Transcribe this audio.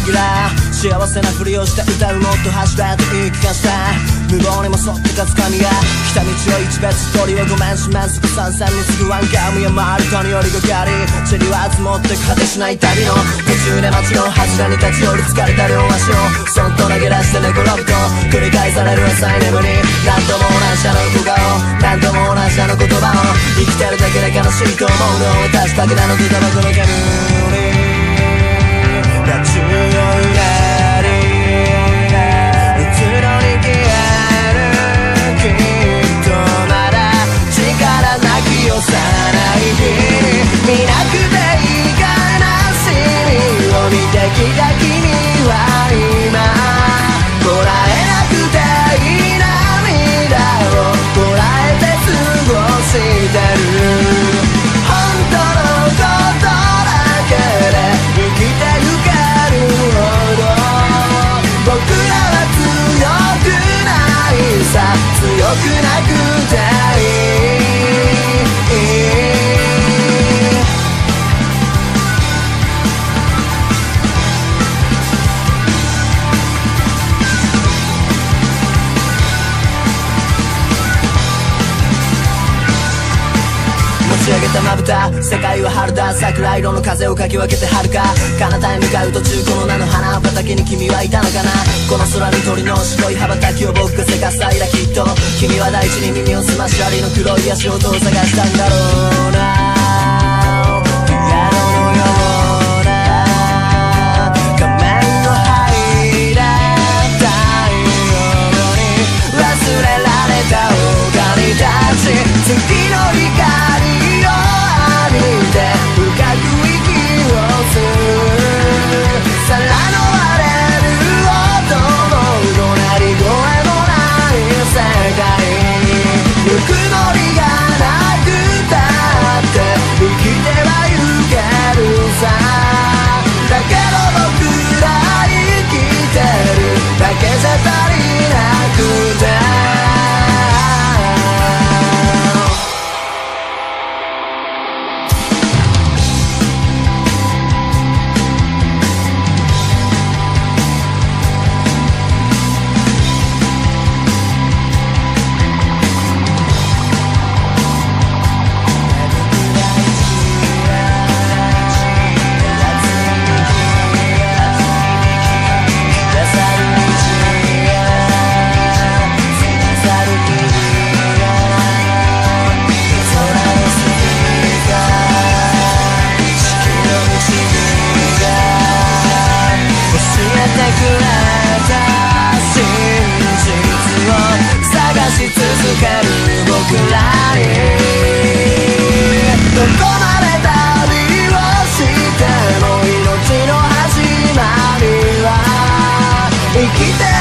ぎら幸せなふりをして歌うもっと走れと言い聞かせた。無謀にも沿ってかつかみが来た道を一別通りをごめんします。ぐ三々に次ぐワンカムや回る谷よりがかり塵は積もって果てしない旅の途中で街の柱に立ち寄り疲れた両足をそっと投げ出して寝転ぶと繰り返される浅い眠り。何度も同じあの小顔何度も同じあの言葉を生きてるだけで悲しいと思うの私だけなのとタバコの煙持ち上げたまぶた世界は春だ。桜色の風をかき分けて遥か。彼方へ向かう途中この名の花畑に君はいたのかな。この空に鳥の白い羽ばたきを僕がせかす間きっと君は大地に耳を澄ましアリの黒い足音を探したんだろうな。ピアノし続ける僕らにどこまで旅をしても命の始まりは生きて